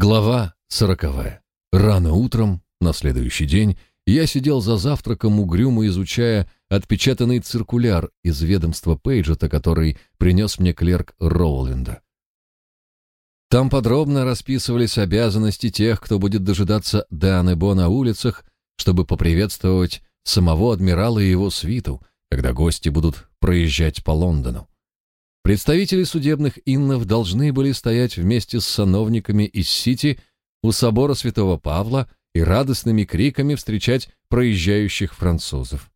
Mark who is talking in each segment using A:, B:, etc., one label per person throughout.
A: Глава сороковая. Рано утром, на следующий день, я сидел за завтраком, угрюмо изучая отпечатанный циркуляр из ведомства Пейджета, который принес мне клерк Роуленда. Там подробно расписывались обязанности тех, кто будет дожидаться Деанебо на улицах, чтобы поприветствовать самого адмирала и его свиту, когда гости будут проезжать по Лондону. Представители судебных иннов должны были стоять вместе с сановниками из Сити у собора Святого Павла и радостными криками встречать проезжающих французов.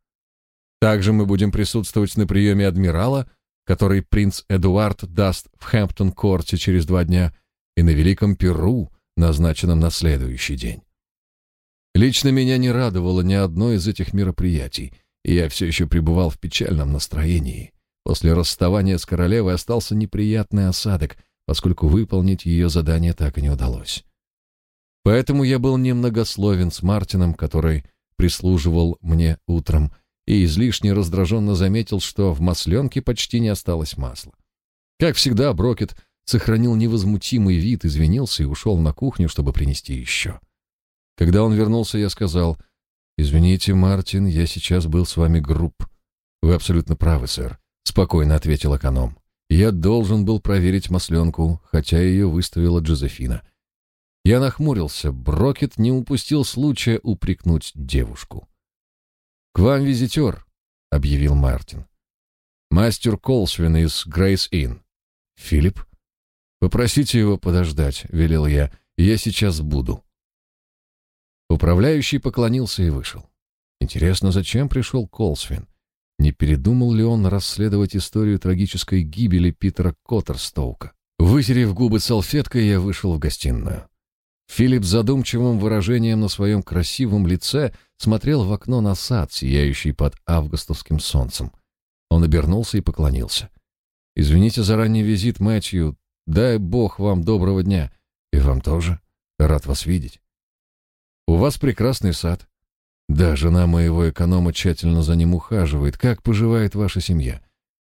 A: Также мы будем присутствовать на приеме адмирала, который принц Эдуард даст в Хэмптон-корте через два дня, и на Великом Перу, назначенном на следующий день. Лично меня не радовало ни одно из этих мероприятий, и я все еще пребывал в печальном настроении. После расставания с королевой остался неприятный осадок, поскольку выполнить ее задание так и не удалось. Поэтому я был немногословен с Мартином, который прислуживал мне утром, и излишне раздраженно заметил, что в масленке почти не осталось масла. Как всегда, Брокет сохранил невозмутимый вид, извинился и ушел на кухню, чтобы принести еще. Когда он вернулся, я сказал, «Извините, Мартин, я сейчас был с вами груб». «Вы абсолютно правы, сэр спокойно ответил эконом. Я должен был проверить масленку, хотя ее выставила Джозефина. Я нахмурился. Брокет не упустил случая упрекнуть девушку. «К вам визитер», — объявил Мартин. «Мастер Колсвин из Грейс Инн». «Филипп?» «Попросите его подождать», — велел я. «Я сейчас буду». Управляющий поклонился и вышел. Интересно, зачем пришел Колсвин? Не передумал ли он расследовать историю трагической гибели Питера Коттерстоука? Вытерев губы салфеткой, я вышел в гостиную. Филипп задумчивым выражением на своем красивом лице смотрел в окно на сад, сияющий под августовским солнцем. Он обернулся и поклонился. «Извините за ранний визит, Мэтью. Дай бог вам доброго дня. И вам тоже. Рад вас видеть. У вас прекрасный сад. Да, жена моего эконома тщательно за ним ухаживает. Как поживает ваша семья?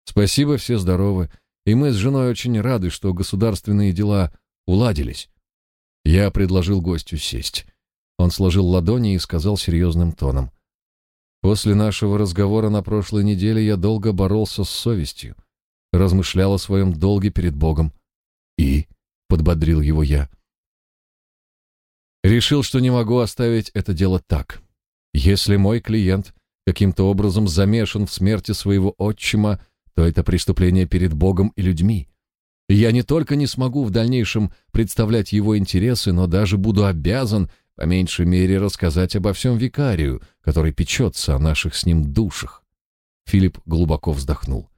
A: Спасибо, все здоровы. И мы с женой очень рады, что государственные дела уладились. Я предложил гостю сесть. Он сложил ладони и сказал серьезным тоном. После нашего разговора на прошлой неделе я долго боролся с совестью, размышлял о своем долге перед Богом. И, — подбодрил его я, — решил, что не могу оставить это дело так. Если мой клиент каким-то образом замешан в смерти своего отчима, то это преступление перед Богом и людьми. Я не только не смогу в дальнейшем представлять его интересы, но даже буду обязан, по меньшей мере, рассказать обо всем викарию, который печется о наших с ним душах. Филипп глубоко вздохнул.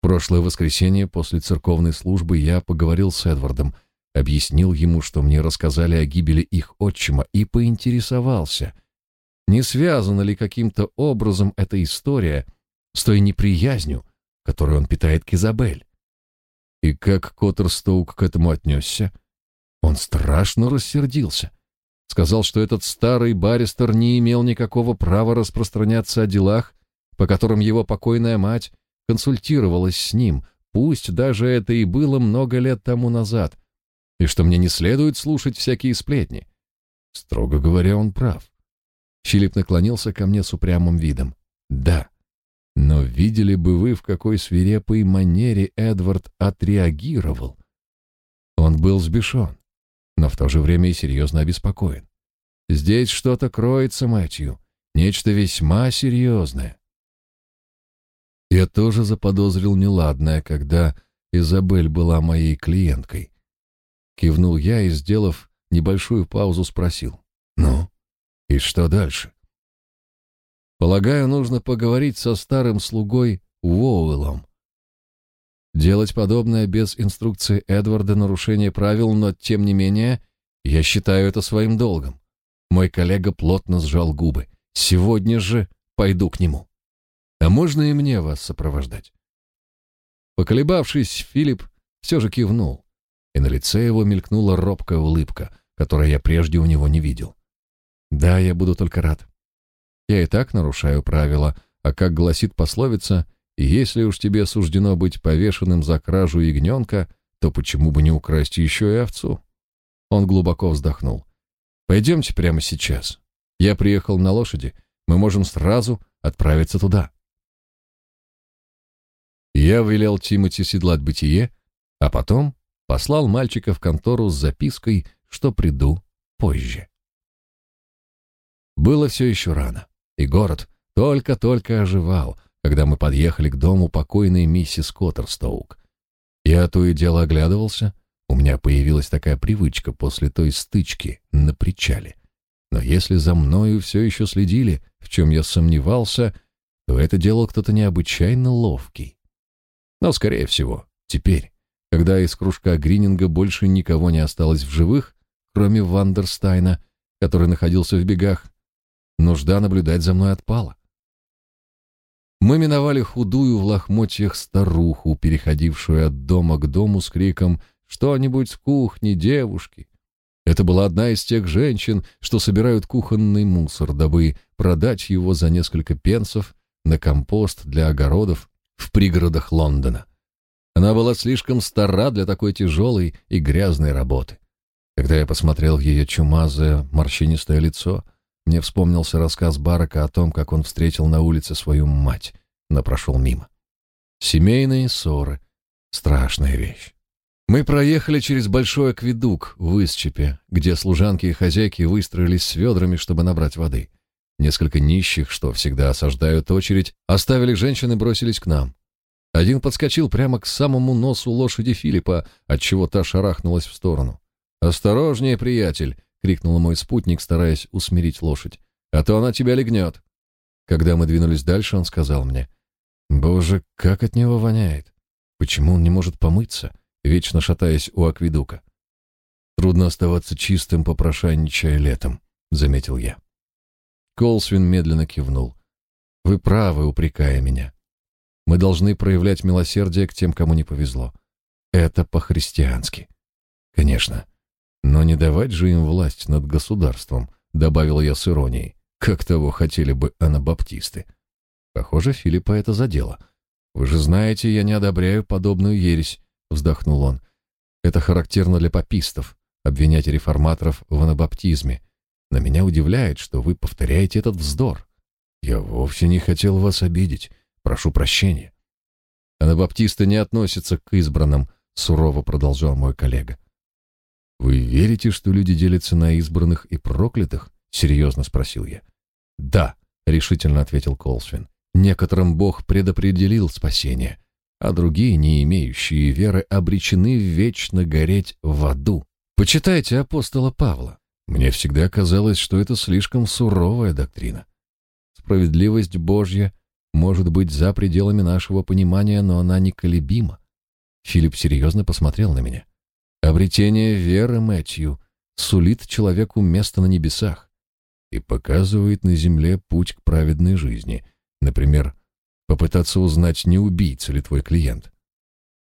A: Прошлое воскресенье после церковной службы я поговорил с Эдвардом, объяснил ему, что мне рассказали о гибели их отчима, и поинтересовался — не связана ли каким-то образом эта история с той неприязнью, которую он питает к Изабель? И как Коттерстоук к этому отнесся? Он страшно рассердился. Сказал, что этот старый баристер не имел никакого права распространяться о делах, по которым его покойная мать консультировалась с ним, пусть даже это и было много лет тому назад, и что мне не следует слушать всякие сплетни. Строго говоря, он прав. Филипп наклонился ко мне с упрямым видом. «Да, но видели бы вы, в какой свирепой манере Эдвард отреагировал. Он был сбешен, но в то же время и серьезно обеспокоен. Здесь что-то кроется, Мэтью, нечто весьма серьезное». Я тоже заподозрил неладное, когда Изабель была моей клиенткой. Кивнул я и, сделав небольшую паузу, спросил. И что дальше? Полагаю, нужно поговорить со старым слугой Уоуэллом. Делать подобное без инструкции Эдварда нарушение правил, но тем не менее, я считаю это своим долгом. Мой коллега плотно сжал губы. Сегодня же пойду к нему. А можно и мне вас сопровождать? Поколебавшись, Филипп все же кивнул, и на лице его мелькнула робкая улыбка, которую я прежде у него не видел. Да, я буду только рад. Я и так нарушаю правила, а как гласит пословица, если уж тебе суждено быть повешенным за кражу ягненка, то почему бы не украсть еще и овцу? Он глубоко вздохнул. Пойдемте прямо сейчас. Я приехал на лошади. Мы можем сразу отправиться туда. Я велел Тимоти седлать бытие, а потом послал мальчика в контору с запиской, что приду позже. Было все еще рано, и город только-только оживал, когда мы подъехали к дому покойной миссис Коттерстоук. Я то и дело оглядывался, у меня появилась такая привычка после той стычки на причале. Но если за мною все еще следили, в чем я сомневался, то это делал кто-то необычайно ловкий. Но, скорее всего, теперь, когда из кружка Грининга больше никого не осталось в живых, кроме Вандерстайна, который находился в бегах, нужда наблюдать за мной отпала. Мы миновали худую в лохмотьях старуху, переходившую от дома к дому с криком «Что-нибудь с кухни, девушки!». Это была одна из тех женщин, что собирают кухонный мусор, дабы продать его за несколько пенсов на компост для огородов в пригородах Лондона. Она была слишком стара для такой тяжелой и грязной работы. Когда я посмотрел в ее чумазое, морщинистое лицо, мне вспомнился рассказ Барака о том, как он встретил на улице свою мать, но прошел мимо. Семейные ссоры — страшная вещь. Мы проехали через большой акведук в Исчепе, где служанки и хозяйки выстроились с ведрами, чтобы набрать воды. Несколько нищих, что всегда осаждают очередь, оставили женщин и бросились к нам. Один подскочил прямо к самому носу лошади Филиппа, отчего та шарахнулась в сторону. «Осторожнее, приятель!» — крикнул мой спутник, стараясь усмирить лошадь. «А то она тебя легнет!» Когда мы двинулись дальше, он сказал мне. «Боже, как от него воняет! Почему он не может помыться, вечно шатаясь у акведука?» «Трудно оставаться чистым, попрошайничая летом», — заметил я. Колсвин медленно кивнул. «Вы правы, упрекая меня. Мы должны проявлять милосердие к тем, кому не повезло. Это по-христиански. Конечно. Но не давать же им власть над государством, добавил я с иронией, как того хотели бы анабаптисты. Похоже, Филиппа это задело. Вы же знаете, я не одобряю подобную ересь, вздохнул он. Это характерно для папистов обвинять реформаторов в анабаптизме. Но меня удивляет, что вы повторяете этот вздор. Я вовсе не хотел вас обидеть. Прошу прощения. Анабаптисты не относятся к избранным, сурово продолжал мой коллега. Вы верите, что люди делятся на избранных и проклятых? серьезно спросил я. Да, решительно ответил Колсвин. Некоторым Бог предопределил спасение, а другие, не имеющие веры, обречены вечно гореть в аду. Почитайте апостола Павла. Мне всегда казалось, что это слишком суровая доктрина. Справедливость Божья может быть за пределами нашего понимания, но она неколебима. Филипп серьезно посмотрел на меня. Обретение веры, Мэтью, сулит человеку место на небесах и показывает на земле путь к праведной жизни. Например, попытаться узнать, не убийца ли твой клиент.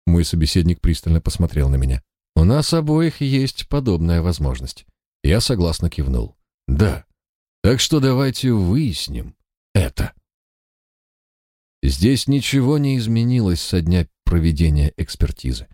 A: Мой собеседник пристально посмотрел на меня. У нас обоих есть подобная возможность. Я согласно кивнул. Да. Так что давайте выясним это. Здесь ничего не изменилось со дня проведения экспертизы.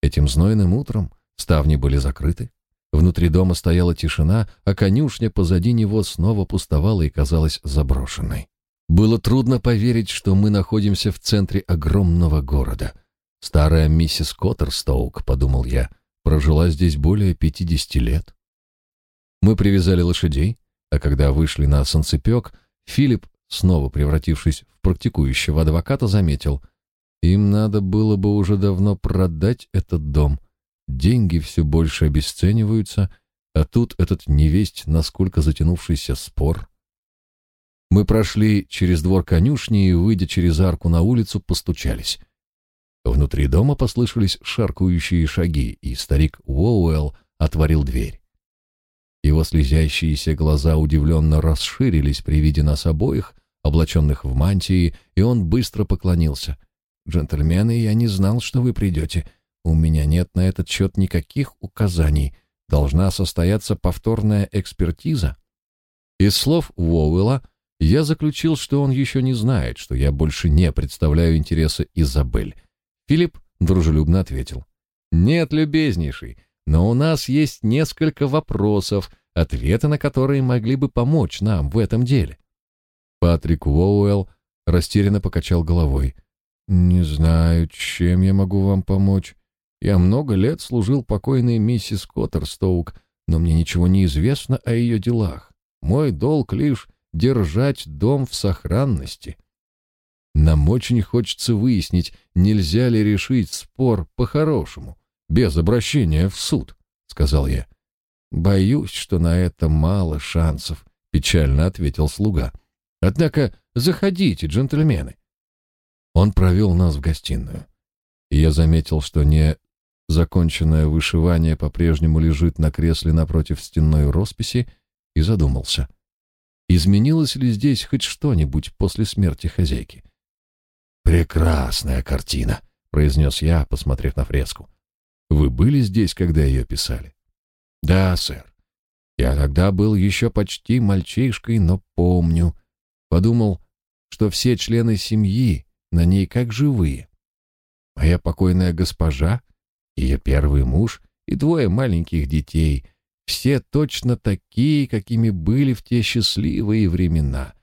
A: Этим знойным утром ставни были закрыты, внутри дома стояла тишина, а конюшня позади него снова пустовала и казалась заброшенной. Было трудно поверить, что мы находимся в центре огромного города. Старая миссис Коттерстоук, подумал я, прожила здесь более пятидесяти лет. Мы привязали лошадей, а когда вышли на солнцепек, Филипп, снова превратившись в практикующего адвоката, заметил, им надо было бы уже давно продать этот дом. Деньги все больше обесцениваются, а тут этот невесть, насколько затянувшийся спор. Мы прошли через двор конюшни и, выйдя через арку на улицу, постучались. Внутри дома послышались шаркающие шаги, и старик Уоуэлл отворил дверь. Его слезящиеся глаза удивленно расширились при виде нас обоих, облаченных в мантии, и он быстро поклонился. «Джентльмены, я не знал, что вы придете. У меня нет на этот счет никаких указаний. Должна состояться повторная экспертиза». Из слов Уоуэлла я заключил, что он еще не знает, что я больше не представляю интересы Изабель. Филипп дружелюбно ответил. «Нет, любезнейший, но у нас есть несколько вопросов, ответы на которые могли бы помочь нам в этом деле. Патрик Уоуэлл растерянно покачал головой. «Не знаю, чем я могу вам помочь. Я много лет служил покойной миссис Коттерстоук, но мне ничего не известно о ее делах. Мой долг лишь держать дом в сохранности. Нам очень хочется выяснить, нельзя ли решить спор по-хорошему, без обращения в суд, сказал я. Боюсь, что на это мало шансов, печально ответил слуга. Однако заходите, джентльмены. Он провел нас в гостиную. Я заметил, что не законченное вышивание по-прежнему лежит на кресле напротив стенной росписи, и задумался. Изменилось ли здесь хоть что-нибудь после смерти хозяйки? «Прекрасная картина», — произнес я, посмотрев на фреску. «Вы были здесь, когда ее писали?» «Да, сэр. Я тогда был еще почти мальчишкой, но помню. Подумал, что все члены семьи на ней как живые. Моя покойная госпожа, ее первый муж и двое маленьких детей, все точно такие, какими были в те счастливые времена.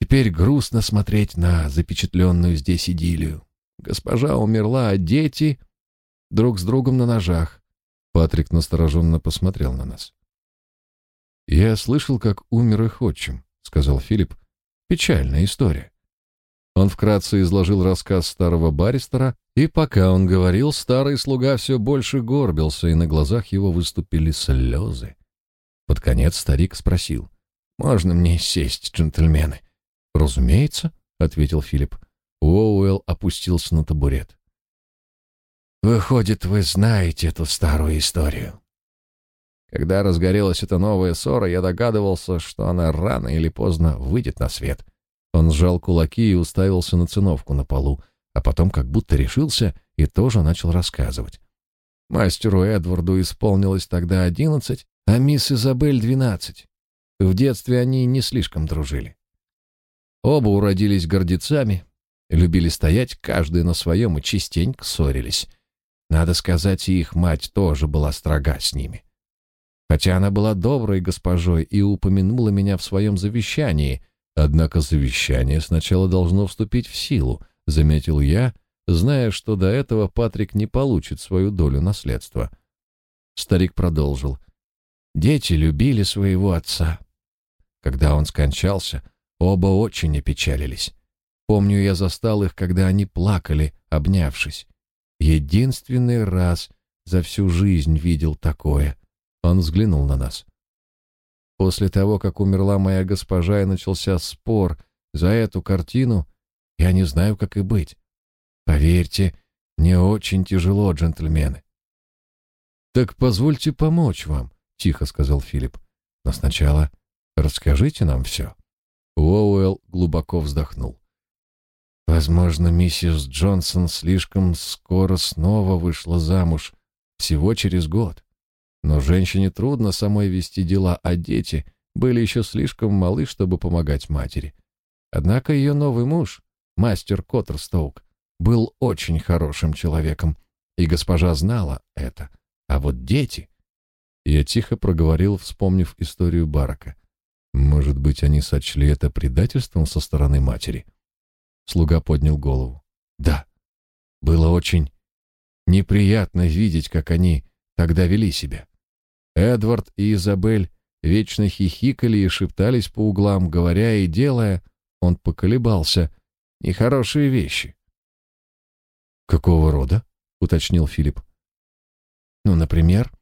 A: Теперь грустно смотреть на запечатленную здесь идиллию. Госпожа умерла, а дети друг с другом на ножах. Патрик настороженно посмотрел на нас. «Я слышал, как умер их отчим», — сказал Филипп. «Печальная история». Он вкратце изложил рассказ старого баристера, и пока он говорил, старый слуга все больше горбился, и на глазах его выступили слезы. Под конец старик спросил, «Можно мне сесть, джентльмены?» «Разумеется», — ответил Филипп. Уоуэлл опустился на табурет. «Выходит, вы знаете эту старую историю». Когда разгорелась эта новая ссора, я догадывался, что она рано или поздно выйдет на свет. Он сжал кулаки и уставился на циновку на полу, а потом как будто решился и тоже начал рассказывать. Мастеру Эдварду исполнилось тогда одиннадцать, а мисс Изабель — двенадцать. В детстве они не слишком дружили. Оба уродились гордецами, любили стоять каждый на своем и частенько ссорились. Надо сказать, и их мать тоже была строга с ними. Хотя она была доброй госпожой и упомянула меня в своем завещании, однако завещание сначала должно вступить в силу, заметил я, зная, что до этого Патрик не получит свою долю наследства. Старик продолжил. Дети любили своего отца. Когда он скончался, Оба очень опечалились. Помню, я застал их, когда они плакали, обнявшись. Единственный раз за всю жизнь видел такое. Он взглянул на нас. После того, как умерла моя госпожа и начался спор за эту картину, я не знаю, как и быть. Поверьте, мне очень тяжело, джентльмены. Так позвольте помочь вам, тихо сказал Филипп. Но сначала расскажите нам все. Уоуэлл глубоко вздохнул. Возможно, миссис Джонсон слишком скоро снова вышла замуж, всего через год. Но женщине трудно самой вести дела, а дети были еще слишком малы, чтобы помогать матери. Однако ее новый муж, мастер Коттерстоук, был очень хорошим человеком, и госпожа знала это. А вот дети... Я тихо проговорил, вспомнив историю Барака. Может быть, они сочли это предательством со стороны матери? Слуга поднял голову. Да, было очень неприятно видеть, как они тогда вели себя. Эдвард и Изабель вечно хихикали и шептались по углам, говоря и делая, он поколебался, нехорошие вещи. «Какого рода?» — уточнил Филипп. «Ну, например,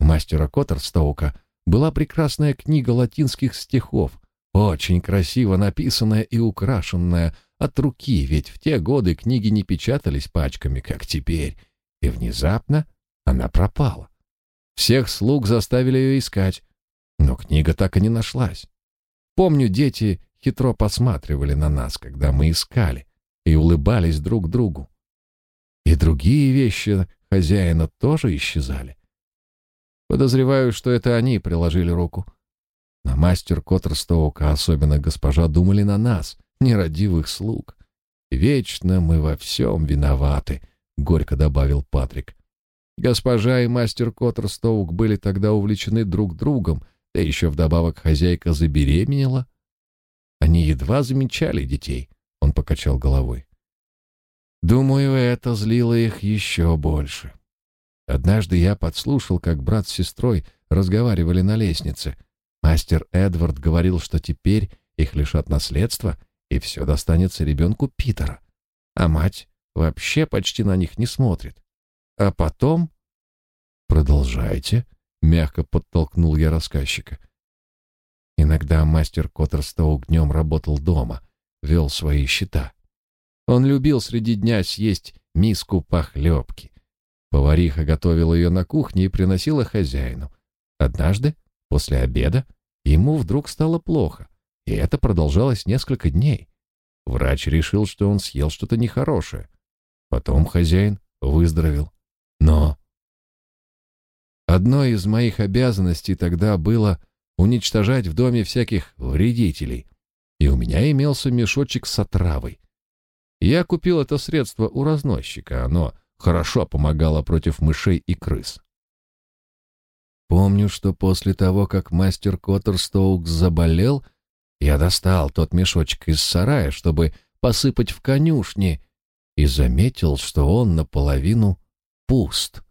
A: у мастера Коттерстоука была прекрасная книга латинских стихов, очень красиво написанная и украшенная от руки, ведь в те годы книги не печатались пачками, как теперь, и внезапно она пропала. Всех слуг заставили ее искать, но книга так и не нашлась. Помню, дети хитро посматривали на нас, когда мы искали, и улыбались друг другу. И другие вещи хозяина тоже исчезали. Подозреваю, что это они приложили руку. На мастер Коттерстоука, особенно госпожа, думали на нас, нерадивых слуг. Вечно мы во всем виноваты, — горько добавил Патрик. Госпожа и мастер Коттерстоук были тогда увлечены друг другом, да еще вдобавок хозяйка забеременела. Они едва замечали детей, он покачал головой. Думаю, это злило их еще больше. Однажды я подслушал, как брат с сестрой разговаривали на лестнице. Мастер Эдвард говорил, что теперь их лишат наследства, и все достанется ребенку Питера. А мать вообще почти на них не смотрит. А потом... Продолжайте, мягко подтолкнул я рассказчика. Иногда мастер Коттерстоук днем работал дома, вел свои счета. Он любил среди дня съесть миску похлебки. Повариха готовила ее на кухне и приносила хозяину. Однажды, после обеда, ему вдруг стало плохо, и это продолжалось несколько дней. Врач решил, что он съел что-то нехорошее. Потом хозяин выздоровел. Но одной из моих обязанностей тогда было уничтожать в доме всяких вредителей, и у меня имелся мешочек с отравой. Я купил это средство у разносчика, оно хорошо помогало против мышей и крыс. Помню, что после того, как мастер Коттерстоук заболел, я достал тот мешочек из сарая, чтобы посыпать в конюшне, и заметил, что он наполовину пуст.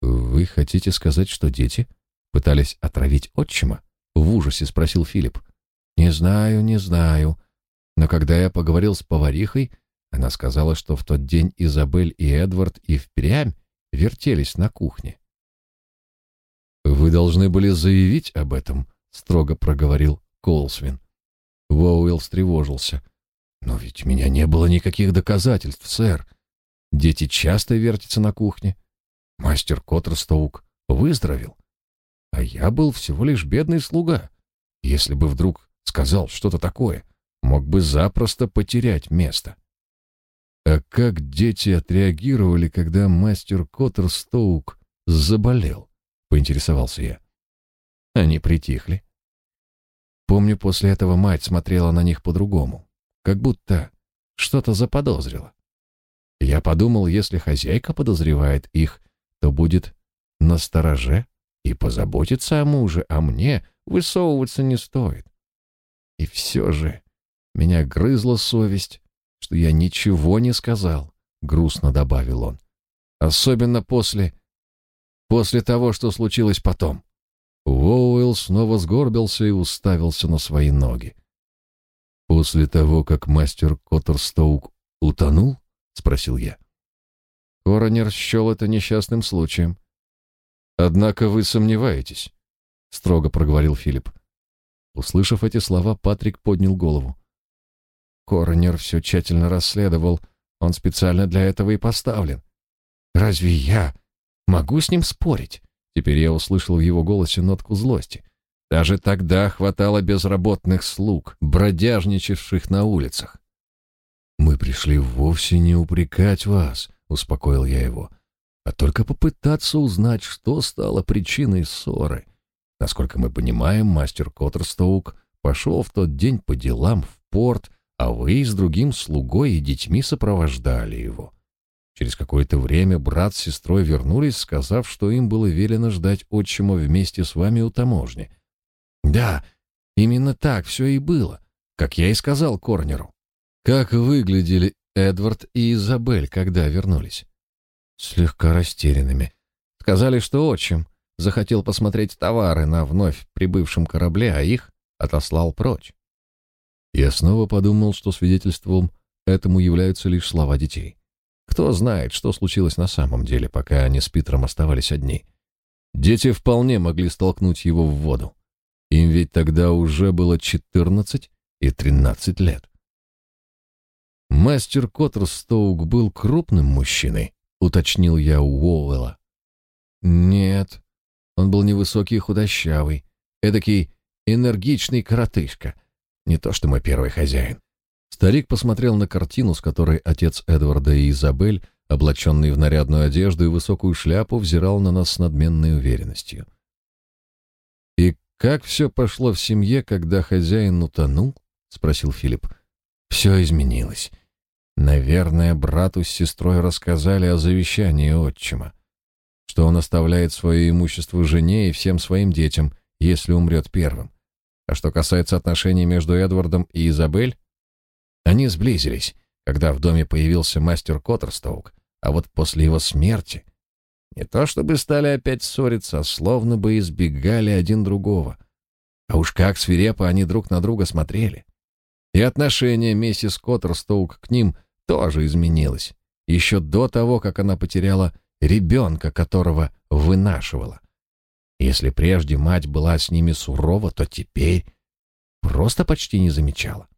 A: «Вы хотите сказать, что дети пытались отравить отчима?» — в ужасе спросил Филипп. «Не знаю, не знаю. Но когда я поговорил с поварихой, она сказала, что в тот день Изабель и Эдвард и впрямь вертелись на кухне. «Вы должны были заявить об этом», — строго проговорил Колсвин. Воуэлл встревожился. «Но ведь у меня не было никаких доказательств, сэр. Дети часто вертятся на кухне. Мастер Коттерстоук выздоровел. А я был всего лишь бедный слуга. Если бы вдруг сказал что-то такое, мог бы запросто потерять место». «А как дети отреагировали, когда мастер Коттерстоук заболел?» — поинтересовался я. Они притихли. Помню, после этого мать смотрела на них по-другому, как будто что-то заподозрила. Я подумал, если хозяйка подозревает их, то будет настороже и позаботится о муже, а мне высовываться не стоит. И все же меня грызла совесть, что я ничего не сказал, грустно добавил он. Особенно после после того, что случилось потом. Уоуэлл снова сгорбился и уставился на свои ноги. «После того, как мастер Коттерстоук утонул?» — спросил я. Коронер счел это несчастным случаем. «Однако вы сомневаетесь», — строго проговорил Филипп. Услышав эти слова, Патрик поднял голову. Коронер все тщательно расследовал, он специально для этого и поставлен. Разве я могу с ним спорить? Теперь я услышал в его голосе нотку злости. Даже тогда хватало безработных слуг, бродяжничавших на улицах. «Мы пришли вовсе не упрекать вас», — успокоил я его, «а только попытаться узнать, что стало причиной ссоры. Насколько мы понимаем, мастер Коттерстоук пошел в тот день по делам в порт, а вы с другим слугой и детьми сопровождали его. Через какое-то время брат с сестрой вернулись, сказав, что им было велено ждать отчима вместе с вами у таможни. Да, именно так все и было, как я и сказал Корнеру. Как выглядели Эдвард и Изабель, когда вернулись? Слегка растерянными. Сказали, что отчим захотел посмотреть товары на вновь прибывшем корабле, а их отослал прочь. Я снова подумал, что свидетельством этому являются лишь слова детей. Кто знает, что случилось на самом деле, пока они с Питером оставались одни. Дети вполне могли столкнуть его в воду. Им ведь тогда уже было 14 и 13 лет. Мастер Коттерстоук был крупным мужчиной, уточнил я у Уоллела. Нет, он был невысокий и худощавый, эдакий энергичный коротышка, не то что мой первый хозяин. Старик посмотрел на картину, с которой отец Эдварда и Изабель, облаченный в нарядную одежду и высокую шляпу, взирал на нас с надменной уверенностью. «И как все пошло в семье, когда хозяин утонул?» — спросил Филипп. «Все изменилось. Наверное, брату с сестрой рассказали о завещании отчима. что он оставляет свое имущество жене и всем своим детям, если умрет первым. А что касается отношений между Эдвардом и Изабель, они сблизились, когда в доме появился мастер Коттерстоук, а вот после его смерти не то чтобы стали опять ссориться, а словно бы избегали один другого. А уж как свирепо они друг на друга смотрели. И отношение миссис Коттерстоук к ним тоже изменилось, еще до того, как она потеряла ребенка, которого вынашивала. Если прежде мать была с ними сурова, то теперь просто почти не замечала.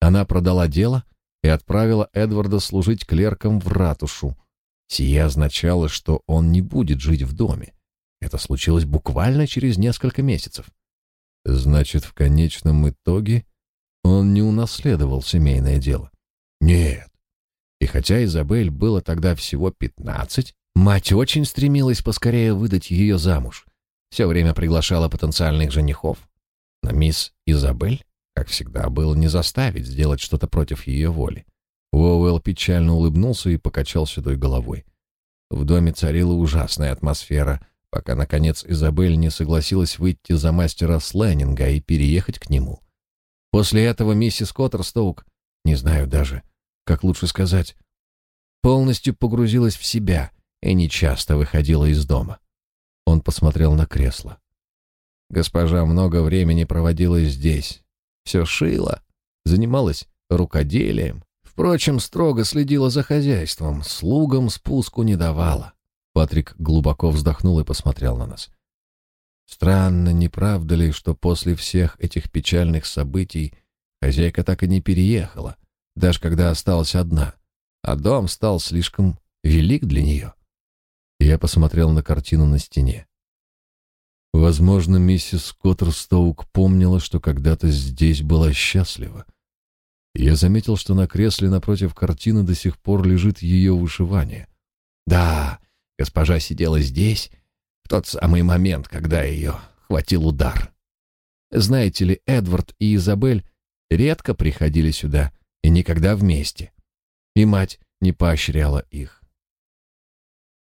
A: Она продала дело и отправила Эдварда служить клерком в ратушу. Сие означало, что он не будет жить в доме. Это случилось буквально через несколько месяцев. Значит, в конечном итоге он не унаследовал семейное дело. Нет. И хотя Изабель было тогда всего пятнадцать, мать очень стремилась поскорее выдать ее замуж. Все время приглашала потенциальных женихов. Но мисс Изабель как всегда, было не заставить сделать что-то против ее воли. Уоуэлл печально улыбнулся и покачал седой головой. В доме царила ужасная атмосфера, пока, наконец, Изабель не согласилась выйти за мастера Сленнинга и переехать к нему. После этого миссис Коттерстоук, не знаю даже, как лучше сказать, полностью погрузилась в себя и нечасто выходила из дома. Он посмотрел на кресло. Госпожа много времени проводила здесь, все шила, занималась рукоделием. Впрочем, строго следила за хозяйством, слугам спуску не давала. Патрик глубоко вздохнул и посмотрел на нас. Странно, не правда ли, что после всех этих печальных событий хозяйка так и не переехала, даже когда осталась одна, а дом стал слишком велик для нее? Я посмотрел на картину на стене. Возможно, миссис Коттерстоук помнила, что когда-то здесь была счастлива. Я заметил, что на кресле напротив картины до сих пор лежит ее вышивание. Да, госпожа сидела здесь в тот самый момент, когда ее хватил удар. Знаете ли, Эдвард и Изабель редко приходили сюда и никогда вместе. И мать не поощряла их.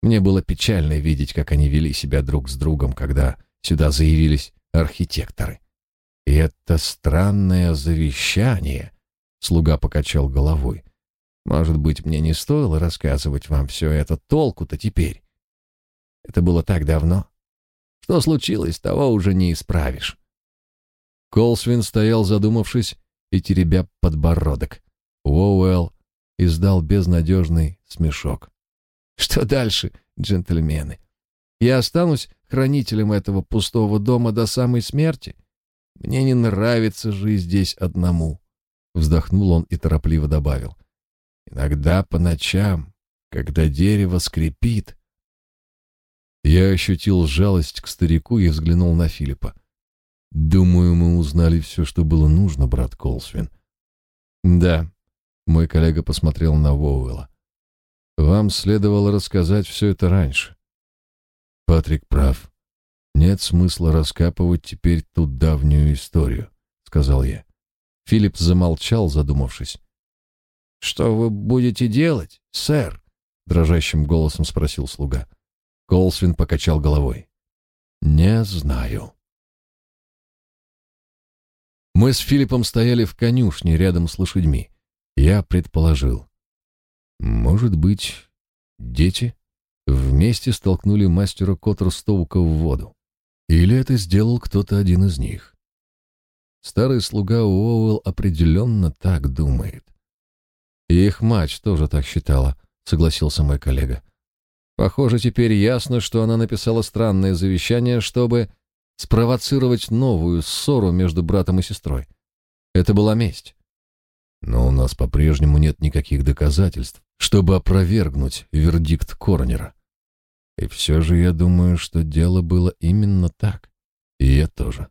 A: Мне было печально видеть, как они вели себя друг с другом, когда Сюда заявились архитекторы. И это странное завещание, слуга покачал головой. Может быть, мне не стоило рассказывать вам все это толку-то теперь. Это было так давно. Что случилось, того уже не исправишь. Колсвин стоял, задумавшись, и теребя подбородок. Уоуэлл издал безнадежный смешок. «Что дальше, джентльмены? Я останусь хранителем этого пустого дома до самой смерти? Мне не нравится жить здесь одному. Вздохнул он и торопливо добавил. Иногда по ночам, когда дерево скрипит. Я ощутил жалость к старику и взглянул на Филиппа. Думаю, мы узнали все, что было нужно, брат Колсвин. Да, мой коллега посмотрел на Воуэлла. Вам следовало рассказать все это раньше. Патрик прав. Нет смысла раскапывать теперь ту давнюю историю, сказал я. Филипп замолчал, задумавшись. Что вы будете делать, сэр? дрожащим голосом спросил слуга. Колсвин покачал головой. Не знаю. Мы с Филиппом стояли в конюшне рядом с лошадьми. Я предположил. Может быть, дети? вместе столкнули мастера Коттерстоука в воду. Или это сделал кто-то один из них. Старый слуга Уоуэлл определенно так думает. И их мать тоже так считала, согласился мой коллега. Похоже, теперь ясно, что она написала странное завещание, чтобы спровоцировать новую ссору между братом и сестрой. Это была месть. Но у нас по-прежнему нет никаких доказательств, чтобы опровергнуть вердикт Корнера. И все же я думаю, что дело было именно так. И я тоже.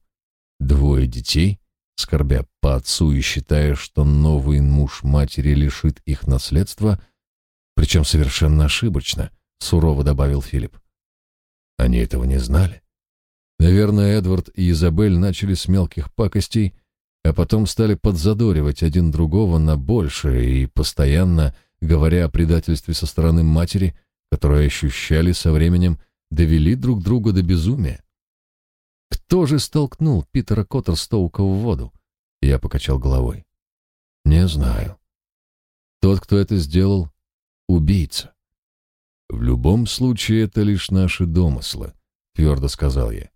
A: Двое детей, скорбя по отцу и считая, что новый муж матери лишит их наследства, причем совершенно ошибочно, сурово добавил Филипп. Они этого не знали. Наверное, Эдвард и Изабель начали с мелких пакостей, а потом стали подзадоривать один другого на большее и постоянно, говоря о предательстве со стороны матери, которые ощущали со временем, довели друг друга до безумия. Кто же столкнул Питера Коттерстоука в воду? Я покачал головой. Не знаю. Тот, кто это сделал, убийца. В любом случае это лишь наши домыслы, твердо сказал я.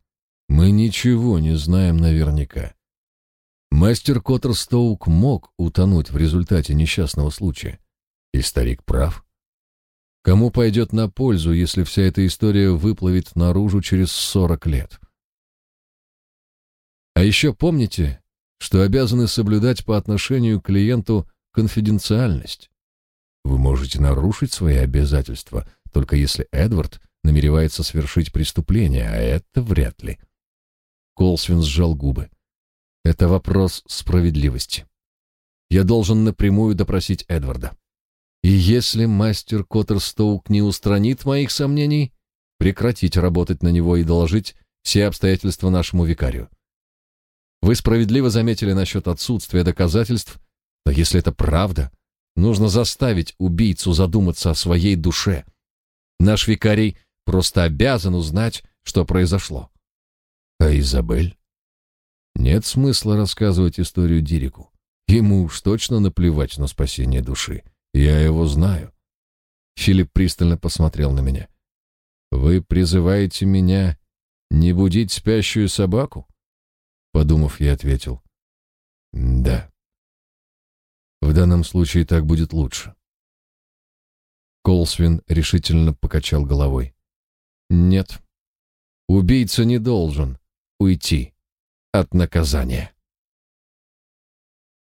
A: Мы ничего не знаем наверняка. Мастер Коттерстоук мог утонуть в результате несчастного случая. И старик прав. Кому пойдет на пользу, если вся эта история выплывет наружу через сорок лет? А еще помните, что обязаны соблюдать по отношению к клиенту конфиденциальность. Вы можете нарушить свои обязательства, только если Эдвард намеревается совершить преступление, а это вряд ли. Колсвин сжал губы. Это вопрос справедливости. Я должен напрямую допросить Эдварда. И если мастер Коттерстоук не устранит моих сомнений, прекратить работать на него и доложить все обстоятельства нашему викарию. Вы справедливо заметили насчет отсутствия доказательств, но если это правда, нужно заставить убийцу задуматься о своей душе. Наш викарий просто обязан узнать, что произошло. А Изабель? Нет смысла рассказывать историю Дирику. Ему уж точно наплевать на спасение души. Я его знаю. Филипп пристально посмотрел на меня. Вы призываете меня не будить спящую собаку? Подумав, я ответил. Да. В данном случае так будет лучше. Колсвин решительно покачал головой. Нет. Убийца не должен уйти от наказания.